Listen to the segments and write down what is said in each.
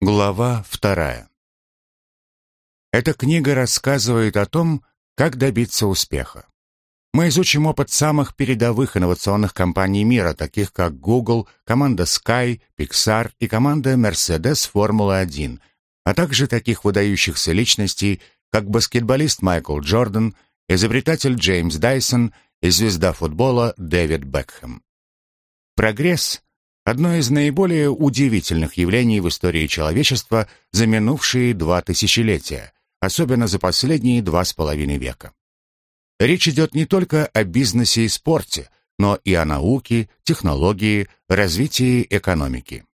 Глава вторая. Эта книга рассказывает о том, как добиться успеха. Мы изучим опыт самых передовых инновационных компаний мира, таких как Google, команда Sky, Pixar и команда Mercedes Формула-1, а также таких выдающихся личностей, как баскетболист Майкл Джордан, изобретатель Джеймс Дайсон и звезда футбола Дэвид Бекхэм. Прогресс Одно из наиболее удивительных явлений в истории человечества за минувшие два тысячелетия, особенно за последние два с половиной века. Речь идет не только о бизнесе и спорте, но и о науке, технологии, развитии экономики.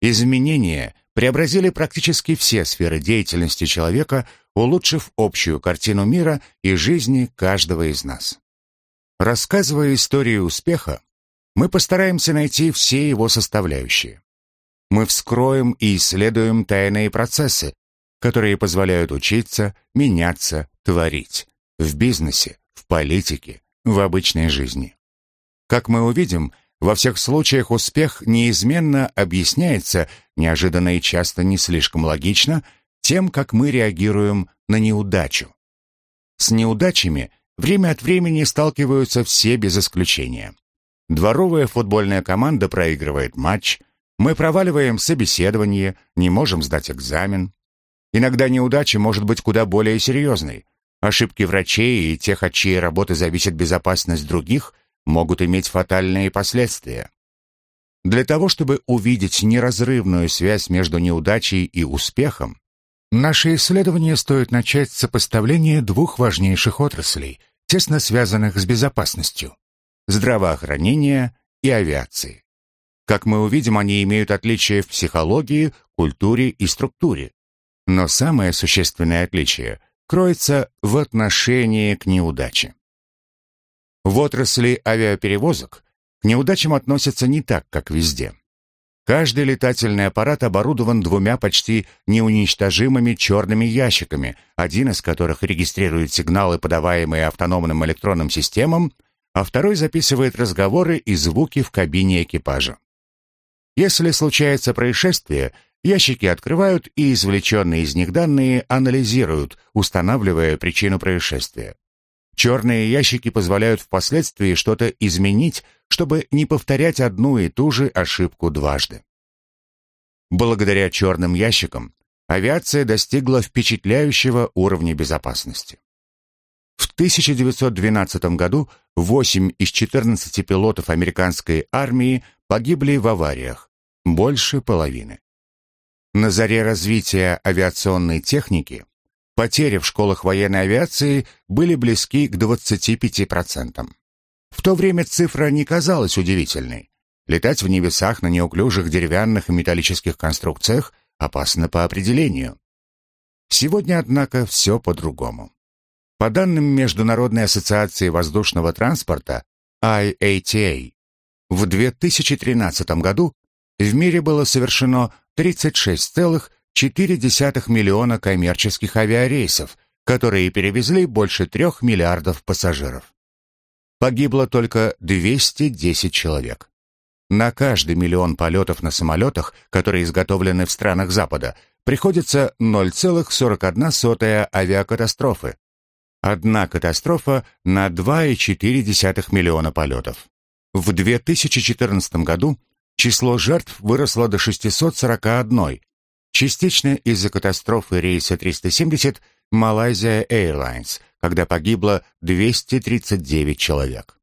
Изменения преобразили практически все сферы деятельности человека, улучшив общую картину мира и жизни каждого из нас. Рассказывая историю успеха, мы постараемся найти все его составляющие. Мы вскроем и исследуем тайные процессы, которые позволяют учиться, меняться, творить в бизнесе, в политике, в обычной жизни. Как мы увидим, во всех случаях успех неизменно объясняется, неожиданно и часто не слишком логично, тем, как мы реагируем на неудачу. С неудачами время от времени сталкиваются все без исключения. Дворовая футбольная команда проигрывает матч, мы проваливаем собеседование, не можем сдать экзамен. Иногда неудача может быть куда более серьезной. Ошибки врачей и тех, от чьей работы зависит безопасность других, могут иметь фатальные последствия. Для того, чтобы увидеть неразрывную связь между неудачей и успехом, наше исследование стоит начать с сопоставления двух важнейших отраслей, тесно связанных с безопасностью здравоохранения и авиации. Как мы увидим, они имеют отличия в психологии, культуре и структуре. Но самое существенное отличие кроется в отношении к неудаче. В отрасли авиаперевозок к неудачам относятся не так, как везде. Каждый летательный аппарат оборудован двумя почти неуничтожимыми черными ящиками, один из которых регистрирует сигналы, подаваемые автономным электронным системам, а второй записывает разговоры и звуки в кабине экипажа. Если случается происшествие, ящики открывают и извлеченные из них данные анализируют, устанавливая причину происшествия. Черные ящики позволяют впоследствии что-то изменить, чтобы не повторять одну и ту же ошибку дважды. Благодаря черным ящикам авиация достигла впечатляющего уровня безопасности. В 1912 году 8 из 14 пилотов американской армии погибли в авариях, больше половины. На заре развития авиационной техники потери в школах военной авиации были близки к 25%. В то время цифра не казалась удивительной. Летать в небесах на неуклюжих деревянных и металлических конструкциях опасно по определению. Сегодня, однако, все по-другому. По данным Международной ассоциации воздушного транспорта IATA, в 2013 году в мире было совершено 36,4 миллиона коммерческих авиарейсов, которые перевезли больше 3 миллиардов пассажиров. Погибло только 210 человек. На каждый миллион полетов на самолетах, которые изготовлены в странах Запада, приходится 0,41 авиакатастрофы, Одна катастрофа на 2,4 миллиона полетов. В 2014 году число жертв выросло до 641, частично из-за катастрофы рейса 370 Malaysia Airlines, когда погибло 239 человек.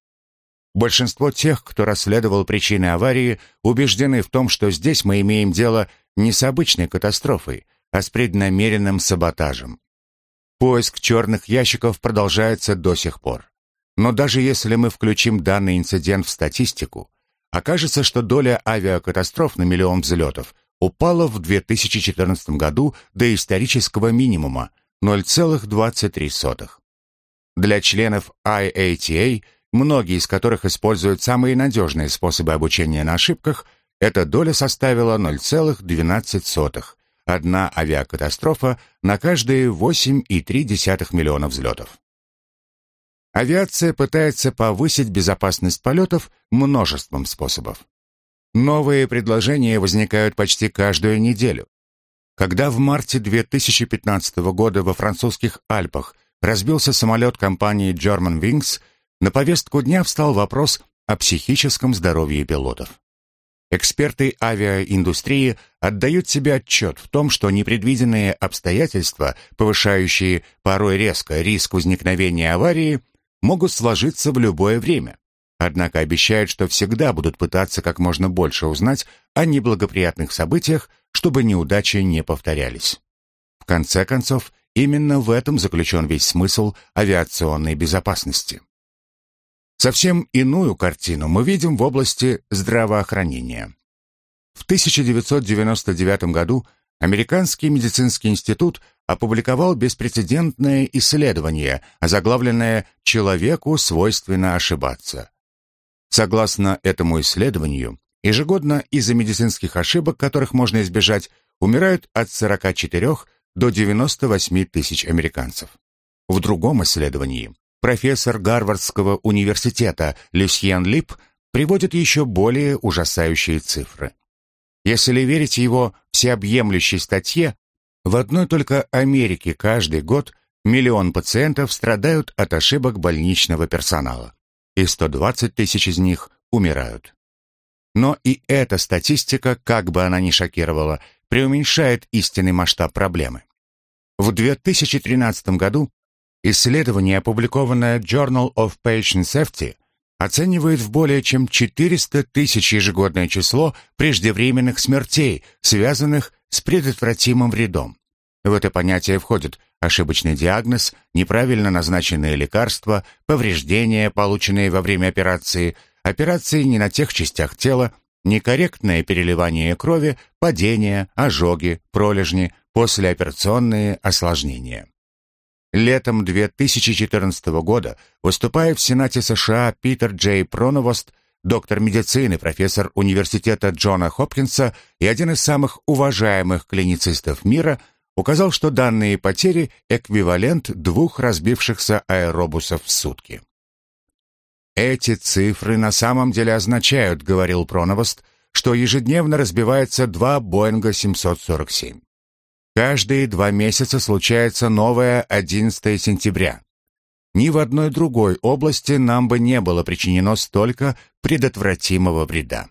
Большинство тех, кто расследовал причины аварии, убеждены в том, что здесь мы имеем дело не с обычной катастрофой, а с преднамеренным саботажем. Поиск черных ящиков продолжается до сих пор. Но даже если мы включим данный инцидент в статистику, окажется, что доля авиакатастроф на миллион взлетов упала в 2014 году до исторического минимума 0,23. Для членов IATA, многие из которых используют самые надежные способы обучения на ошибках, эта доля составила 0,12 одна авиакатастрофа на каждые 8,3 миллиона взлетов. Авиация пытается повысить безопасность полетов множеством способов. Новые предложения возникают почти каждую неделю. Когда в марте 2015 года во французских Альпах разбился самолет компании German Wings, на повестку дня встал вопрос о психическом здоровье пилотов. Эксперты авиаиндустрии отдают себе отчет в том, что непредвиденные обстоятельства, повышающие порой резко риск возникновения аварии, могут сложиться в любое время. Однако обещают, что всегда будут пытаться как можно больше узнать о неблагоприятных событиях, чтобы неудачи не повторялись. В конце концов, именно в этом заключен весь смысл авиационной безопасности. Совсем иную картину мы видим в области здравоохранения. В 1999 году Американский медицинский институт опубликовал беспрецедентное исследование, озаглавленное «Человеку свойственно ошибаться». Согласно этому исследованию, ежегодно из-за медицинских ошибок, которых можно избежать, умирают от 44 до 98 тысяч американцев. В другом исследовании профессор Гарвардского университета Люсьен Лип приводит еще более ужасающие цифры. Если верить его всеобъемлющей статье, в одной только Америке каждый год миллион пациентов страдают от ошибок больничного персонала, и 120 тысяч из них умирают. Но и эта статистика, как бы она ни шокировала, преуменьшает истинный масштаб проблемы. В 2013 году Исследование, опубликованное Journal of Patient Safety, оценивает в более чем 400 тысяч ежегодное число преждевременных смертей, связанных с предотвратимым вредом. В это понятие входит ошибочный диагноз, неправильно назначенные лекарства, повреждения, полученные во время операции, операции не на тех частях тела, некорректное переливание крови, падения, ожоги, пролежни, послеоперационные осложнения. Летом 2014 года, выступая в Сенате США, Питер Джей Проновост, доктор медицины, профессор университета Джона Хопкинса и один из самых уважаемых клиницистов мира, указал, что данные потери – эквивалент двух разбившихся аэробусов в сутки. «Эти цифры на самом деле означают, — говорил Проновост, — что ежедневно разбивается два Боинга 747. Каждые два месяца случается новое 11 сентября. Ни в одной другой области нам бы не было причинено столько предотвратимого вреда.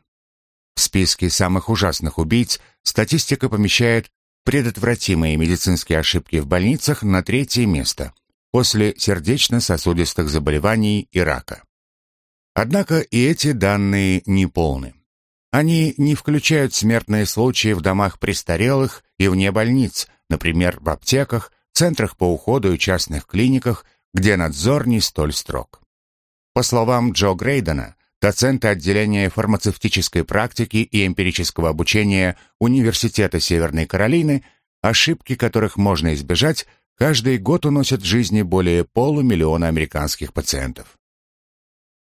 В списке самых ужасных убийц статистика помещает предотвратимые медицинские ошибки в больницах на третье место после сердечно-сосудистых заболеваний и рака. Однако и эти данные не полны. Они не включают смертные случаи в домах престарелых и вне больниц, например, в аптеках, центрах по уходу и частных клиниках, где надзор не столь строг. По словам Джо Грейдена, доцента отделения фармацевтической практики и эмпирического обучения Университета Северной Каролины, ошибки которых можно избежать, каждый год уносят жизни более полумиллиона американских пациентов.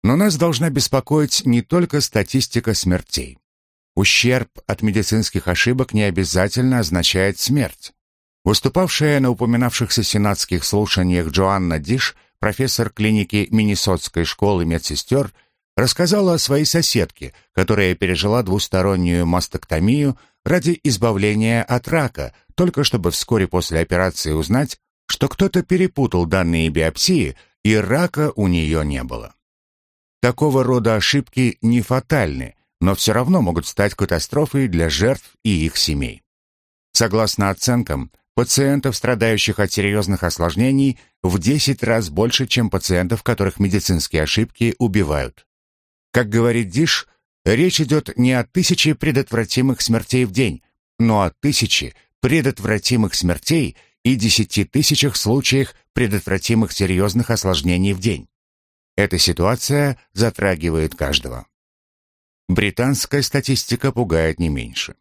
Но нас должна беспокоить не только статистика смертей. Ущерб от медицинских ошибок не обязательно означает смерть. Выступавшая на упоминавшихся сенатских слушаниях Джоанна Диш, профессор клиники Миннесотской школы медсестер, рассказала о своей соседке, которая пережила двустороннюю мастектомию ради избавления от рака, только чтобы вскоре после операции узнать, что кто-то перепутал данные биопсии, и рака у нее не было. Такого рода ошибки не фатальны, но все равно могут стать катастрофой для жертв и их семей. Согласно оценкам, пациентов, страдающих от серьезных осложнений, в 10 раз больше, чем пациентов, которых медицинские ошибки убивают. Как говорит Диш, речь идет не о тысяче предотвратимых смертей в день, но о тысяче предотвратимых смертей и десяти тысячах случаях предотвратимых серьезных осложнений в день. Эта ситуация затрагивает каждого. Британская статистика пугает не меньше.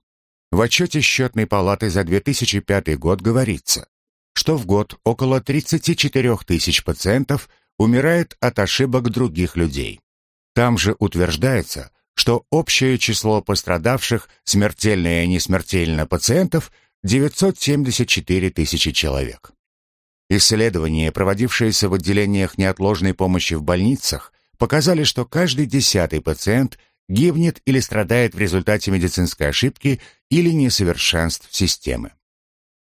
В отчете счетной палаты за 2005 год говорится, что в год около 34 тысяч пациентов умирает от ошибок других людей. Там же утверждается, что общее число пострадавших, смертельно и несмертельно пациентов, 974 тысячи человек. Исследования, проводившиеся в отделениях неотложной помощи в больницах, показали, что каждый десятый пациент гибнет или страдает в результате медицинской ошибки или несовершенств системы.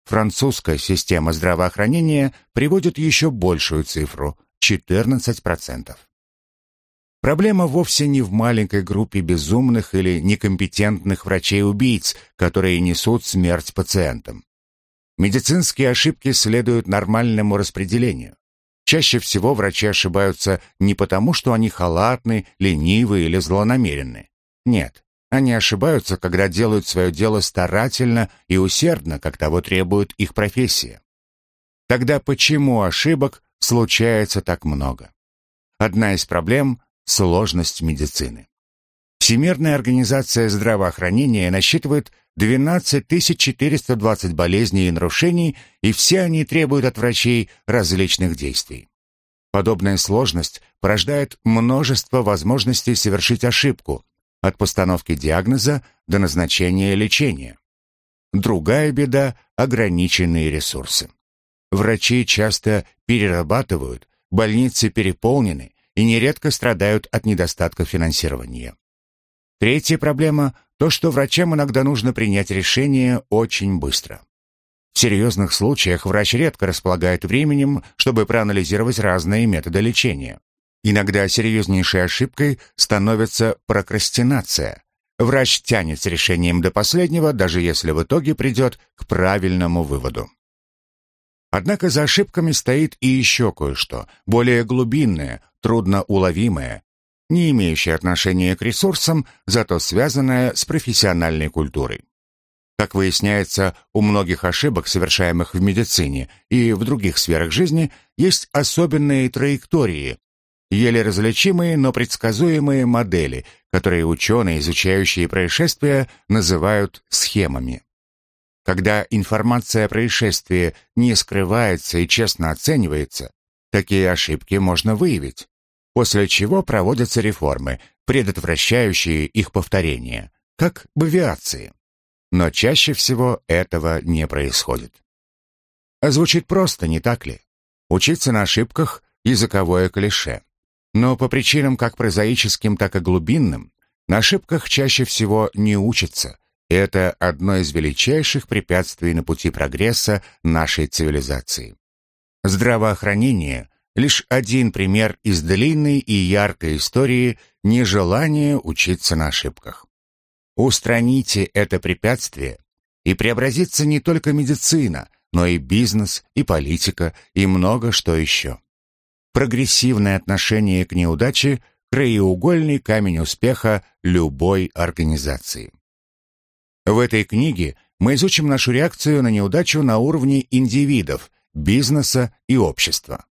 французская система здравоохранения приводит еще большую цифру – 14%. Проблема вовсе не в маленькой группе безумных или некомпетентных врачей-убийц, которые несут смерть пациентам. Медицинские ошибки следуют нормальному распределению. Чаще всего врачи ошибаются не потому, что они халатны, ленивы или злонамеренны. Нет, они ошибаются, когда делают свое дело старательно и усердно, как того требует их профессия. Тогда почему ошибок случается так много? Одна из проблем сложность медицины. Всемирная организация здравоохранения насчитывает 12 420 болезней и нарушений, и все они требуют от врачей различных действий. Подобная сложность порождает множество возможностей совершить ошибку, от постановки диагноза до назначения лечения. Другая беда – ограниченные ресурсы. Врачи часто перерабатывают, больницы переполнены, и нередко страдают от недостатка финансирования. Третья проблема – то, что врачам иногда нужно принять решение очень быстро. В серьезных случаях врач редко располагает временем, чтобы проанализировать разные методы лечения. Иногда серьезнейшей ошибкой становится прокрастинация. Врач тянет с решением до последнего, даже если в итоге придет к правильному выводу. Однако за ошибками стоит и еще кое-что, более глубинное, трудноуловимое, не имеющее отношения к ресурсам, зато связанное с профессиональной культурой. Как выясняется, у многих ошибок, совершаемых в медицине и в других сферах жизни, есть особенные траектории, еле различимые, но предсказуемые модели, которые ученые, изучающие происшествия, называют схемами. Когда информация о происшествии не скрывается и честно оценивается, такие ошибки можно выявить, после чего проводятся реформы, предотвращающие их повторение, как в авиации. Но чаще всего этого не происходит. А звучит просто, не так ли? Учиться на ошибках – языковое клише. Но по причинам как прозаическим, так и глубинным, на ошибках чаще всего не учатся, это одно из величайших препятствий на пути прогресса нашей цивилизации. Здравоохранение – лишь один пример из длинной и яркой истории нежелания учиться на ошибках. Устраните это препятствие, и преобразится не только медицина, но и бизнес, и политика, и много что еще. Прогрессивное отношение к неудаче – краеугольный камень успеха любой организации. В этой книге мы изучим нашу реакцию на неудачу на уровне индивидов, бизнеса и общества.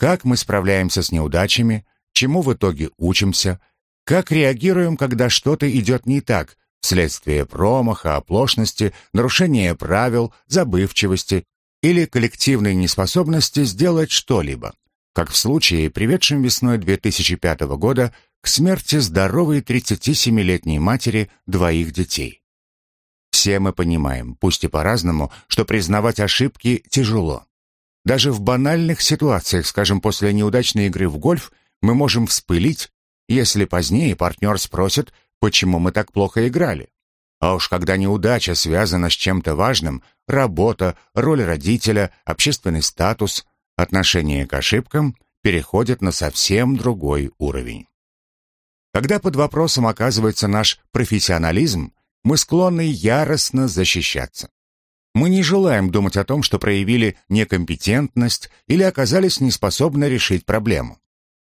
Как мы справляемся с неудачами, чему в итоге учимся, как реагируем, когда что-то идет не так, вследствие промаха, оплошности, нарушения правил, забывчивости или коллективной неспособности сделать что-либо, как в случае, приведшем весной 2005 года к смерти здоровой 37-летней матери двоих детей. Все мы понимаем, пусть и по-разному, что признавать ошибки тяжело. Даже в банальных ситуациях, скажем, после неудачной игры в гольф, мы можем вспылить, если позднее партнер спросит, почему мы так плохо играли. А уж когда неудача связана с чем-то важным, работа, роль родителя, общественный статус, отношение к ошибкам переходят на совсем другой уровень. Когда под вопросом оказывается наш профессионализм, мы склонны яростно защищаться. Мы не желаем думать о том, что проявили некомпетентность или оказались неспособны решить проблему.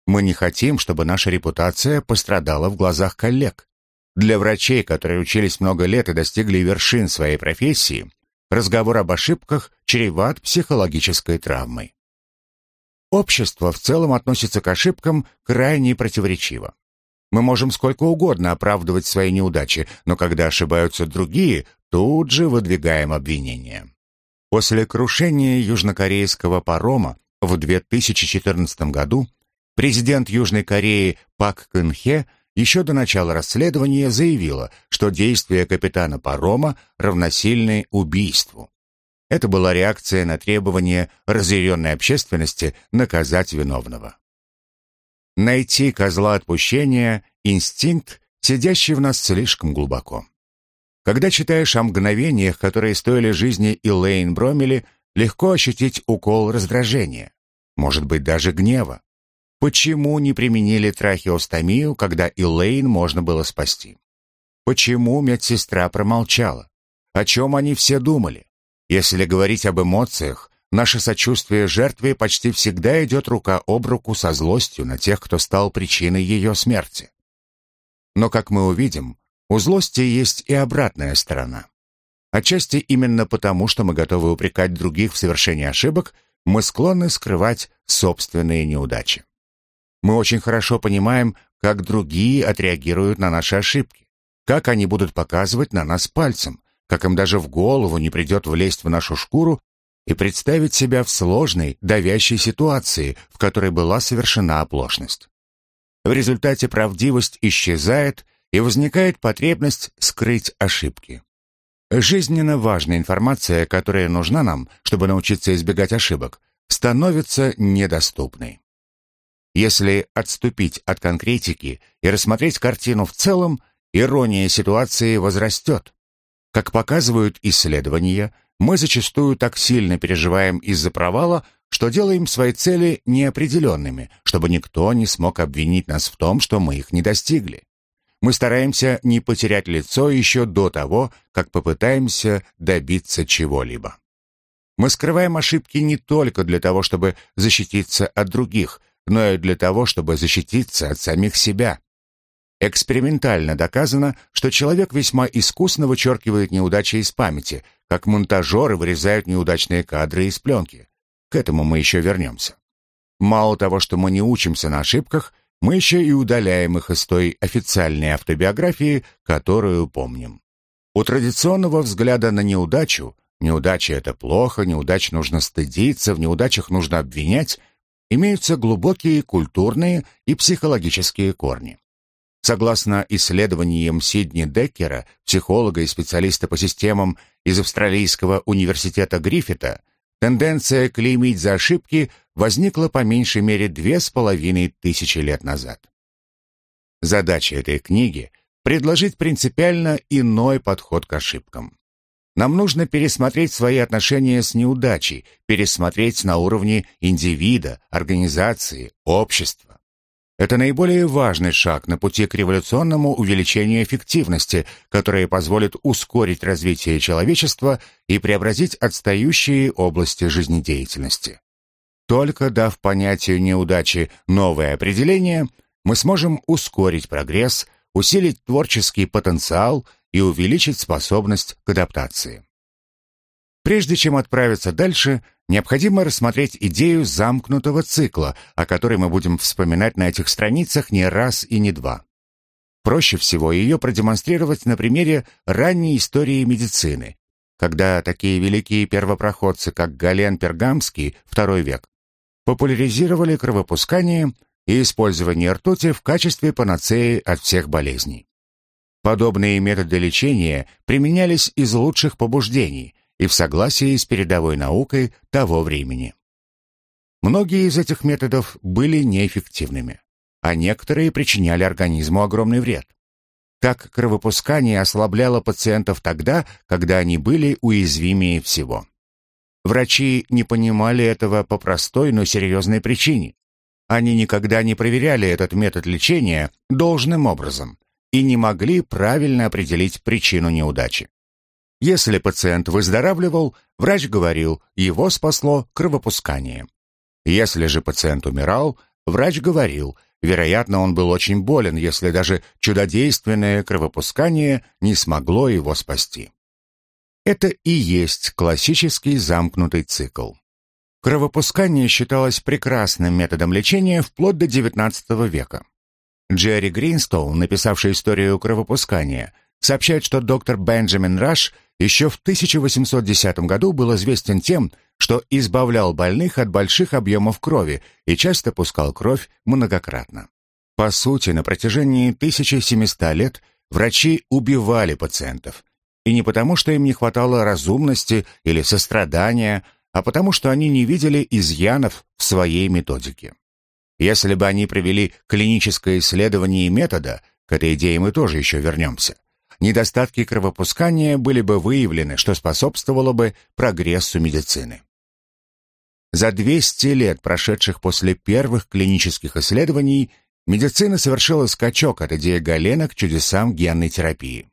Мы не хотим, чтобы наша репутация пострадала в глазах коллег. Для врачей, которые учились много лет и достигли вершин своей профессии, разговор об ошибках чреват психологической травмой. Общество в целом относится к ошибкам крайне противоречиво. Мы можем сколько угодно оправдывать свои неудачи, но когда ошибаются другие, тут же выдвигаем обвинения. После крушения южнокорейского парома в 2014 году президент Южной Кореи Пак Кын Хе еще до начала расследования заявила, что действия капитана парома равносильны убийству. Это была реакция на требование разъяренной общественности наказать виновного. Найти козла отпущения — инстинкт, сидящий в нас слишком глубоко. Когда читаешь о мгновениях, которые стоили жизни Элейн Бромели, легко ощутить укол раздражения, может быть, даже гнева. Почему не применили трахеостомию, когда Элейн можно было спасти? Почему медсестра промолчала? О чем они все думали? Если говорить об эмоциях, наше сочувствие жертве почти всегда идет рука об руку со злостью на тех, кто стал причиной ее смерти. Но, как мы увидим, у злости есть и обратная сторона. Отчасти именно потому, что мы готовы упрекать других в совершении ошибок, мы склонны скрывать собственные неудачи. Мы очень хорошо понимаем, как другие отреагируют на наши ошибки, как они будут показывать на нас пальцем, как им даже в голову не придет влезть в нашу шкуру и представить себя в сложной, давящей ситуации, в которой была совершена оплошность. В результате правдивость исчезает, и возникает потребность скрыть ошибки. Жизненно важная информация, которая нужна нам, чтобы научиться избегать ошибок, становится недоступной. Если отступить от конкретики и рассмотреть картину в целом, ирония ситуации возрастет. Как показывают исследования, мы зачастую так сильно переживаем из-за провала, что делаем свои цели неопределенными, чтобы никто не смог обвинить нас в том, что мы их не достигли. Мы стараемся не потерять лицо еще до того, как попытаемся добиться чего-либо. Мы скрываем ошибки не только для того, чтобы защититься от других, но и для того, чтобы защититься от самих себя. Экспериментально доказано, что человек весьма искусно вычеркивает неудачи из памяти, как монтажеры вырезают неудачные кадры из пленки. К этому мы еще вернемся. Мало того, что мы не учимся на ошибках, мы еще и удаляем их из той официальной автобиографии, которую помним. У традиционного взгляда на неудачу «неудача — это плохо», «неудач нужно стыдиться», «в неудачах нужно обвинять» имеются глубокие культурные и психологические корни. Согласно исследованиям Сидни Деккера, психолога и специалиста по системам из Австралийского университета Гриффита, тенденция клеймить за ошибки возникла по меньшей мере две с половиной тысячи лет назад. Задача этой книги – предложить принципиально иной подход к ошибкам. Нам нужно пересмотреть свои отношения с неудачей, пересмотреть на уровне индивида, организации, общества. Это наиболее важный шаг на пути к революционному увеличению эффективности, которое позволит ускорить развитие человечества и преобразить отстающие области жизнедеятельности. Только дав понятию неудачи новое определение, мы сможем ускорить прогресс, усилить творческий потенциал и увеличить способность к адаптации. Прежде чем отправиться дальше, необходимо рассмотреть идею замкнутого цикла, о которой мы будем вспоминать на этих страницах не раз и не два. Проще всего ее продемонстрировать на примере ранней истории медицины, когда такие великие первопроходцы, как Гален Пергамский, II век, популяризировали кровопускание и использование ртути в качестве панацеи от всех болезней. Подобные методы лечения применялись из лучших побуждений, и в согласии с передовой наукой того времени. Многие из этих методов были неэффективными, а некоторые причиняли организму огромный вред. Так кровопускание ослабляло пациентов тогда, когда они были уязвимее всего. Врачи не понимали этого по простой, но серьезной причине. Они никогда не проверяли этот метод лечения должным образом и не могли правильно определить причину неудачи. Если пациент выздоравливал, врач говорил, его спасло кровопускание. Если же пациент умирал, врач говорил, вероятно, он был очень болен, если даже чудодейственное кровопускание не смогло его спасти. Это и есть классический замкнутый цикл. Кровопускание считалось прекрасным методом лечения вплоть до XIX века. Джерри Гринстоун, написавший историю кровопускания, сообщает, что доктор Бенджамин Раш – еще в 1810 году был известен тем, что избавлял больных от больших объемов крови и часто пускал кровь многократно. По сути, на протяжении 1700 лет врачи убивали пациентов. И не потому, что им не хватало разумности или сострадания, а потому, что они не видели изъянов в своей методике. Если бы они провели клиническое исследование метода, к этой идее мы тоже еще вернемся, недостатки кровопускания были бы выявлены, что способствовало бы прогрессу медицины. За 200 лет, прошедших после первых клинических исследований, медицина совершила скачок от идеи Галена к чудесам генной терапии.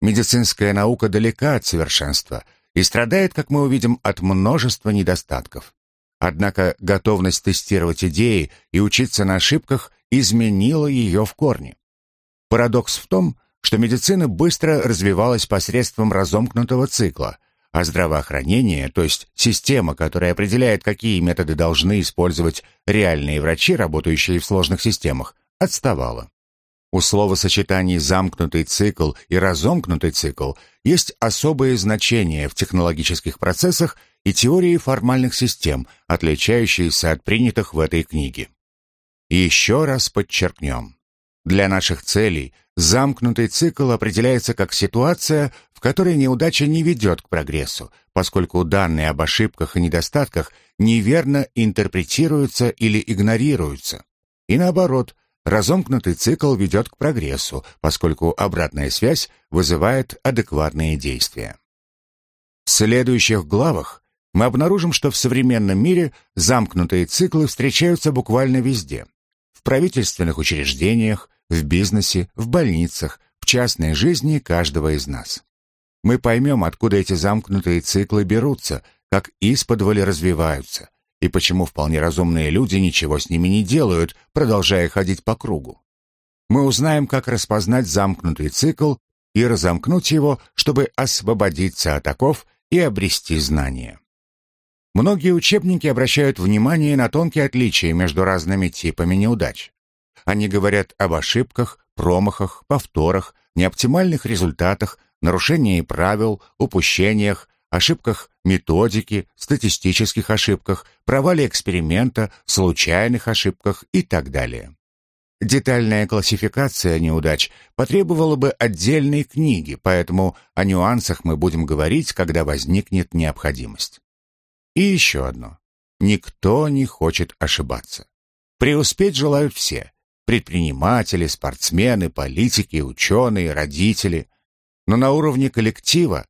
Медицинская наука далека от совершенства и страдает, как мы увидим, от множества недостатков. Однако готовность тестировать идеи и учиться на ошибках изменила ее в корне. Парадокс в том, что медицина быстро развивалась посредством разомкнутого цикла, а здравоохранение, то есть система, которая определяет, какие методы должны использовать реальные врачи, работающие в сложных системах, отставало. У словосочетаний «замкнутый цикл» и «разомкнутый цикл» есть особое значение в технологических процессах и теории формальных систем, отличающиеся от принятых в этой книге. Еще раз подчеркнем. Для наших целей замкнутый цикл определяется как ситуация, в которой неудача не ведет к прогрессу, поскольку данные об ошибках и недостатках неверно интерпретируются или игнорируются. И наоборот, разомкнутый цикл ведет к прогрессу, поскольку обратная связь вызывает адекватные действия. В следующих главах мы обнаружим, что в современном мире замкнутые циклы встречаются буквально везде. В правительственных учреждениях, в бизнесе, в больницах, в частной жизни каждого из нас мы поймем, откуда эти замкнутые циклы берутся, как исподволь развиваются, и почему вполне разумные люди ничего с ними не делают, продолжая ходить по кругу. Мы узнаем, как распознать замкнутый цикл и разомкнуть его, чтобы освободиться от оков и обрести знания. Многие учебники обращают внимание на тонкие отличия между разными типами неудач. Они говорят об ошибках, промахах, повторах, неоптимальных результатах, нарушении правил, упущениях, ошибках методики, статистических ошибках, провале эксперимента, случайных ошибках и так далее. Детальная классификация неудач потребовала бы отдельной книги, поэтому о нюансах мы будем говорить, когда возникнет необходимость. И еще одно. Никто не хочет ошибаться. Преуспеть желают все. Предприниматели, спортсмены, политики, ученые, родители – но на уровне коллектива,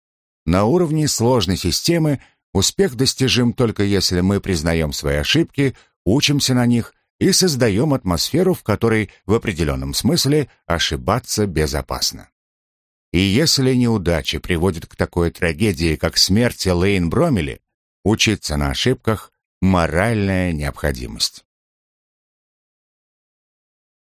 на уровне сложной системы успех достижим только если мы признаем свои ошибки, учимся на них и создаем атмосферу, в которой в определенном смысле ошибаться безопасно. И если неудача приводит к такой трагедии, как смерть Лейн Бромели, учиться на ошибках – моральная необходимость.